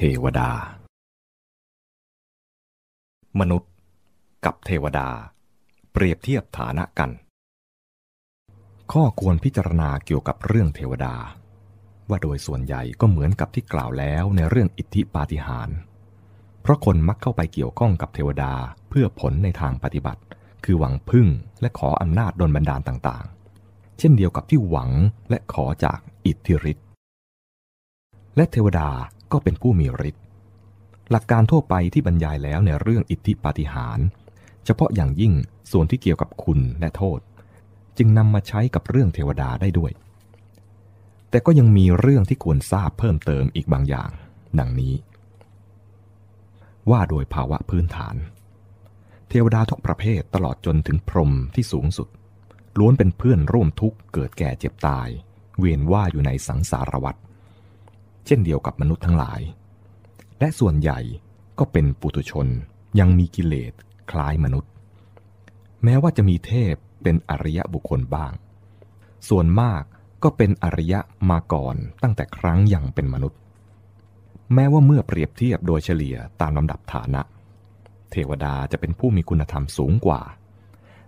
เทวดา มนุษย์กับเทวดา เปรียบเทียบฐานะกัน ข้อควรพิจารณาเกี่ยวกับเรื่องเทวดา ว่าโดยส่วนใหญ่ก็เหมือนกับที่กล่าวแล้วในเรื่องอิทธิปาฏิหาริย์เพราะคนมักเข้าไปเกี่ยวข้องกับเทวดาเพื่อผลในทางปฏิบัติ คือหวังพึ่งและขออำนาจดลบันดาลต่างๆ เช่นเดียวกับที่หวังและขอจากอิทธิฤทธิ์และเทวดา ก็เป็นผู้มีฤทธิ์หลักการทั่วไปที่บรรยายแล้วในเรื่องอิทธิปาฏิหาริย์เฉพาะอย่างยิ่งส่วนที่เกี่ยวกับคุณและโทษ จึงนำมาใช้กับเรื่องเทวดาได้ด้วย แต่ก็ยังมีเรื่องที่ควรทราบเพิ่มเติมอีกบางอย่าง ดังนี้ ว่าโดยภาวะพื้นฐาน เทวดาทุกประเภทตลอดจนถึงพรหมที่สูงสุด ล้วนเป็นเพื่อนร่วมทุกข์เกิดแก่เจ็บตาย เวียนว่าอยู่ในสังสารวัฏ เช่นเดียวกับมนุษย์ทั้งหลาย และส่วนใหญ่ก็เป็นปุถุชนยังมีกิเลสคล้ายมนุษย์ แม้ว่าจะมีเทพเป็นอริยบุคคลบ้าง ส่วนมากก็เป็นอริยะมาก่อนตั้งแต่ครั้งยังเป็นมนุษย์ แม้ว่าเมื่อเปรียบเทียบโดยเฉลี่ยตามลำดับฐานะ เทวดาจะเป็นผู้มีคุณธรรมสูงกว่า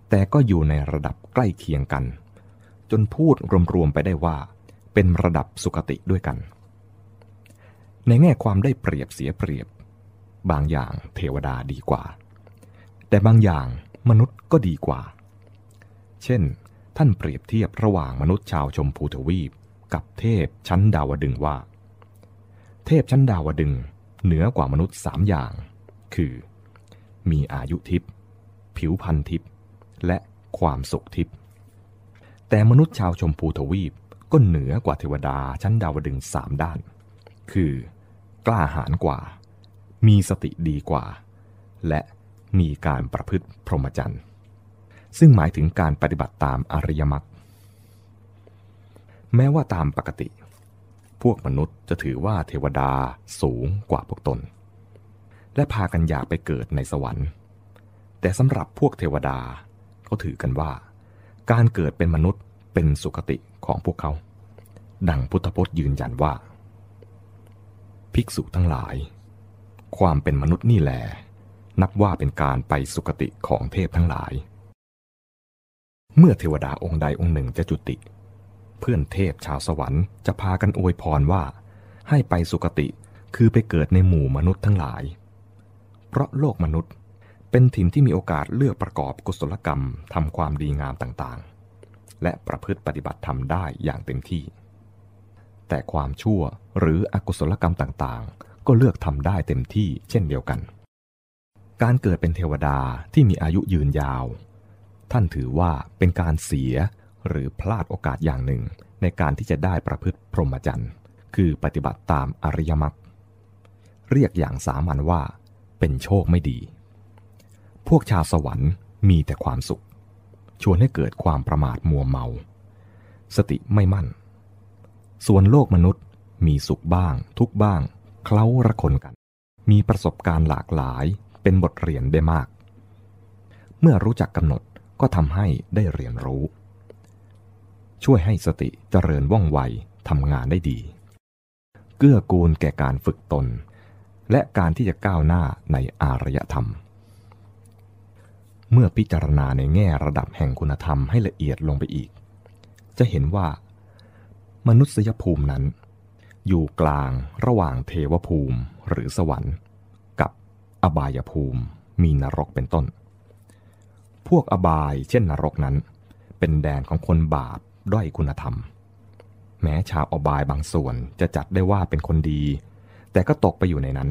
แต่ก็อยู่ในระดับใกล้เคียงกัน จนพูดรวมๆไปได้ว่า เป็นระดับสุคติด้วยกัน ในแง่ความได้เปรียบเสียเปรียบ บางอย่างเทวดาดีกว่า แต่บางอย่างมนุษย์ก็ดีกว่า เช่น ท่านเปรียบเทียบระหว่างมนุษย์ชาวชมพูทวีป กับเทพชั้นดาวดึงว่า เทพชั้นดาวดึงเหนือกว่ามนุษย์สามอย่าง คือ มีอายุทิพย์ผิวพรรณทิพย์และความสุขทิพย์แต่มนุษย์ชาวชมพูทวีปก็เหนือกว่าเทวดาชั้นดาวดึงสามด้าน คือกล้าหาญกว่า มีสติดีกว่า และมีการประพฤติพรหมจรรย์ซึ่งหมายถึงการปฏิบัติตามอริยมรรคแม้ว่าตามปกติ พวกมนุษย์จะถือว่าเทวดาสูงกว่าพวกตน และพากันอยากไปเกิดในสวรรค์ แต่สำหรับพวกเทวดาเขาถือกันว่า การเกิดเป็นมนุษย์เป็นสุคติของพวกเขา ดังพุทธพจน์ยืนยันว่า ภิกษุทั้งหลาย ความเป็นมนุษย์นี่แหลนับว่าเป็นการไปสุคติของเทพทั้งหลาย เมื่อเทวดาองค์ใดองค์หนึ่งจะจุติ เพื่อนเทพชาวสวรรค์จะพากันอวยพรว่า ให้ไปสุคติคือไปเกิดในหมู่มนุษย์ทั้งหลาย เพราะโลกมนุษย์เป็นถิ่นที่มีโอกาสเลือกประกอบกุศลกรรมทำความดีงามต่างๆ และประพฤติปฏิบัติธรรมได้อย่างเต็มที่ แต่ความชั่วหรืออกุศลกรรมต่างๆ ก็เลือกทำได้เต็มที่เช่นเดียวกัน การเกิดเป็นเทวดาที่มีอายุยืนยาว ท่านถือว่าเป็นการเสียหรือพลาดโอกาสอย่างหนึ่ง ในการที่จะได้ประพฤติพรหมจรรย์ คือปฏิบัติตามอริยมรรคเรียกอย่างสามัญว่า เป็นโชคไม่ดี พวกชาวสวรรค์มีแต่ความสุข ชวนให้เกิดความประมาทมัวเมา สติไม่มั่น ส่วนโลกมนุษย์มีสุขบ้าง ทุกบ้าง เคล้าระคนกัน มีประสบการณ์หลากหลาย เป็นบทเรียนได้มาก เมื่อรู้จักกำหนดก็ทำให้ได้เรียนรู้ ช่วยให้สติเจริญว่องไวทำงานได้ดี เกื้อกูลแก่การฝึกตน และการที่จะก้าวหน้าในอารยธรรม เมื่อพิจารณาในแง่ระดับแห่งคุณธรรมให้ละเอียดลงไปอีก จะเห็นว่า มนุษยภูมินั้น อยู่กลางระหว่างเทวภูมิหรือสวรรค์ กับอบายภูมิมีนรกเป็นต้น พวกอบายเช่นนรกนั้น เป็นแดนของคนบาปด้อยคุณธรรม แม้ชาวอบายบางส่วนจะจัดได้ว่าเป็นคนดี แต่ก็ตกไปอยู่ในนั้น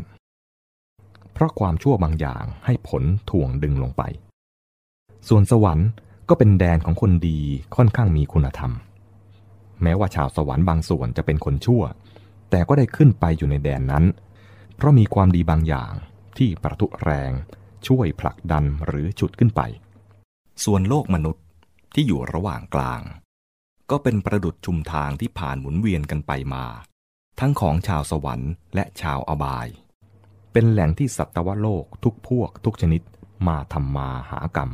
เพราะความชั่วบางอย่างให้ผลถ่วงดึงลงไป ส่วนสวรรค์ก็เป็นแดนของคนดีค่อนข้างมีคุณธรรม แม้ว่าชาวสวรรค์บางส่วนจะเป็นคนชั่ว แต่ก็ได้ขึ้นไปอยู่ในแดนนั้น เพราะมีความดีบางอย่างที่ประทุแรง ช่วยผลักดันหรือฉุดขึ้นไป ส่วนโลกมนุษย์ที่อยู่ระหว่างกลาง ก็เป็นประดุดชุมทางที่ผ่านหมุนเวียนกันไปมา ทั้งของชาวสวรรค์และชาวอบาย เป็นแหล่งที่สัตวโลกทุกพวกทุกชนิดมาทำมาหากรรม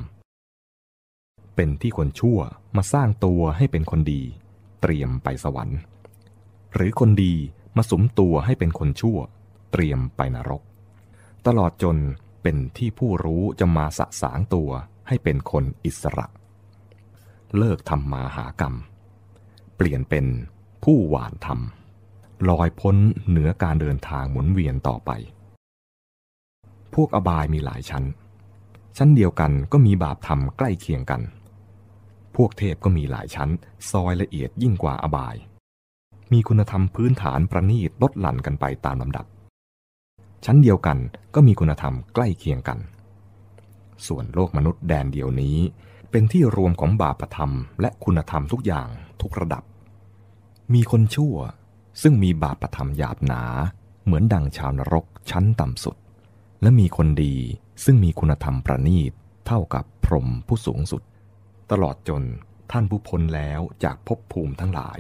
เป็นที่คนชั่วมาสร้างตัวให้เป็นคนดี เตรียมไปสวรรค์ หรือคนดีมาสมตัวให้เป็นคนชั่ว เตรียมไปนรก ตลอดจนเป็นที่ผู้รู้จะมาสะสางตัวให้เป็นคนอิสระ เลิกทำมาหากรรม เปลี่ยนเป็นผู้หวานธรรมลอยพ้นเหนือการเดินทางหมุนเวียนต่อไป พวกอบายมีหลายชั้น ชั้นเดียวกันก็มีบาปธรรมใกล้เคียงกัน พวกเทพก็มีหลายชั้น ซอยละเอียดยิ่งกว่าอบาย มีคุณธรรมพื้นฐานประณีตลดหลั่นกันไปตามลำดับ ชั้นเดียวกันก็มีคุณธรรมใกล้เคียงกัน ส่วนโลกมนุษย์แดนเดียวนี้ เป็นที่รวมของบาปธรรม และคุณธรรมทุกอย่างทุกระดับ มีคนชั่วซึ่งมีบาปธรรมหยาบหนา เหมือนดังชาวนรกชั้นต่ำสุด และมีคนดีซึ่งมีคุณธรรมประณีตเท่ากับพรหมผู้สูงสุด ตลอดจนท่านผู้พ้นแล้วจากภพภูมิทั้งหลาย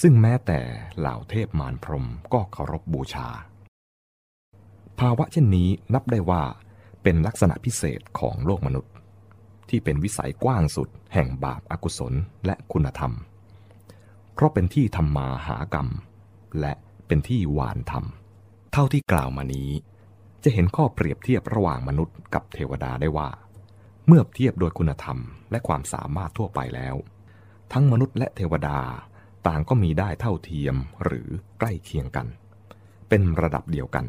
ซึ่งแม้แต่เหล่าเทพมารพรมก็เคารพบบูชา ภาวะเช่นนี้นับได้ว่าเป็นลักษณะพิเศษของโลกมนุษย์ ที่เป็นวิสัยกว้างสุดแห่งบาปอากุศลและคุณธรรม เพราะเป็นที่ทำมาหากรรม และเป็นที่หวานธรรม เท่าที่กล่าวมานี้ จะเห็นข้อเปรียบเทียบระหว่างมนุษย์กับเทวดาได้ว่า เมื่อเทียบโดยคุณธรรมและความสามารถทั่วไปแล้ว ทั้งมนุษย์และเทวดาต่างก็มีได้เท่าเทียมหรือใกล้เคียงกัน เป็นระดับเดียวกัน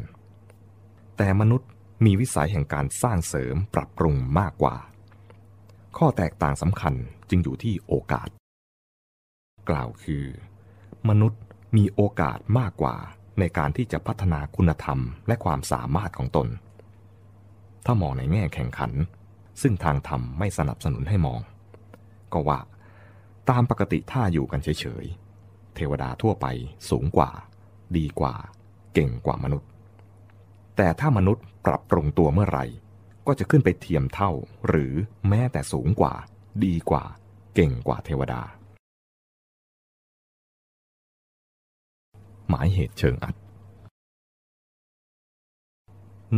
แต่มนุษย์มีวิสัยแห่งการสร้างเสริมปรับปรุงมากกว่า ข้อแตกต่างสำคัญจึงอยู่ที่โอกาส กล่าวคือ มนุษย์มีโอกาสมากกว่าในการที่จะพัฒนาคุณธรรมและความสามารถของตน ถ้ามองในแง่แข่งขัน ซึ่งทางธรรมไม่สนับสนุนให้มอง ก็ว่า ตามปกติถ้าอยู่กันเฉยๆ เทวดาทั่วไปสูงกว่า ดีกว่า เก่งกว่ามนุษย์ แต่ถ้ามนุษย์ปรับปรุงตัวเมื่อไหร่ ก็จะขึ้นไปเทียมเท่าหรือแม้แต่สูงกว่า ดีกว่า เก่งกว่าเทวดา หมายเหตุเชิงอัด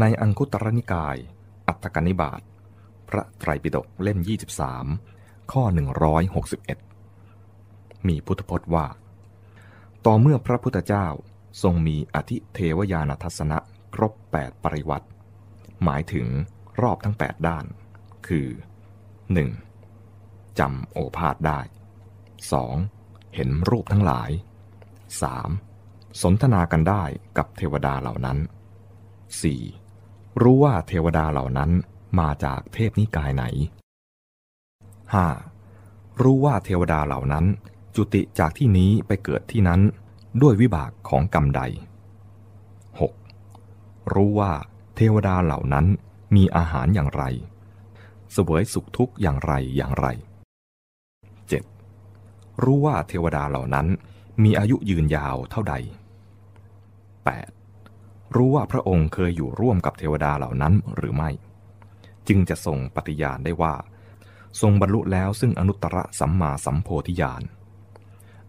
ในอังคุตรนิกาย อัตถกนิบาต พระไตรปิฎกเล่ม 23 ข้อ 161 มีพุทธพจน์ว่า ต่อเมื่อพระพุทธเจ้าทรงมีอธิเทวยานทัศนะครบ 8 ปริวัติหมายถึงรอบทั้ง 8 ด้าน คือ 1. จำโอภาษได้ 2. เห็นรูปทั้งหลาย 3. สนทนากันได้กับเทวดาเหล่านั้น 4. รู้ว่าเทวดาเหล่านั้น มาจากเทพนิกายไหน 5. รู้ว่าเทวดาเหล่านั้นจุติจากที่นี้ไปเกิดที่นั้นด้วยวิบากของกรรมใด 6. รู้ว่าเทวดาเหล่านั้นมีอาหารอย่างไร เสวยสุขทุกข์อย่างไรอย่างไร 7. รู้ว่าเทวดาเหล่านั้นมีอายุยืนยาวเท่าใด 8. รู้ว่าพระองค์เคยอยู่ร่วมกับเทวดาเหล่านั้นหรือไม่ จึงจะส่งปฏิญาณได้ว่า ทรงบรรลุแล้วซึ่งอนุตตรสัมมาสัมโพธิญาณ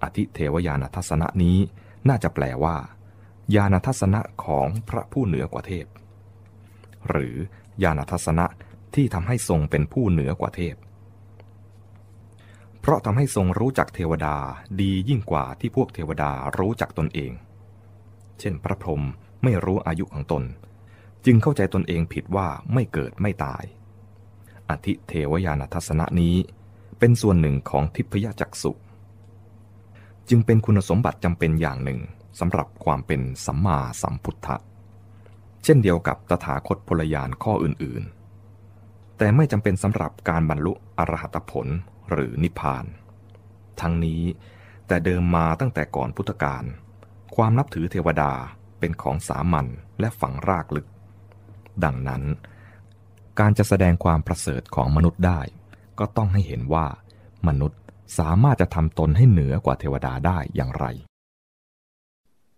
อธิเทวยานทัศนะนี้น่าจะแปลว่า ญาณทัศนะของพระผู้เหนือกว่าเทพ หรือญาณทัศนะที่ทำให้ทรงเป็นผู้เหนือกว่าเทพ เพราะทำให้ทรงรู้จักเทวดาดียิ่งกว่าที่พวกเทวดารู้จักตนเอง เช่นพระพรหมไม่รู้อายุของตน จึงเข้าใจตนเองผิดว่าไม่เกิดไม่ตาย อธิเทวยานทัศนะนี้เป็นส่วนหนึ่งของทิพยจักสุจึงเป็นคุณสมบัติจำเป็นอย่างหนึ่งสำหรับความเป็นสัมมาสัมพุทธะ เช่นเดียวกับตถาคตพลยานข้ออื่นๆ แต่ไม่จำเป็นสำหรับการบรรลุอรหัตผลหรือนิพพาน ทั้งนี้แต่เดิมมาตั้งแต่ก่อนพุทธกาลความนับถือเทวดาเป็นของสามัญและฝังรากลึก ดังนั้น การจะแสดงความประเสริฐของมนุษย์ได้ ก็ต้องให้เห็นว่ามนุษย์สามารถจะทำตนให้เหนือกว่าเทวดาได้อย่างไร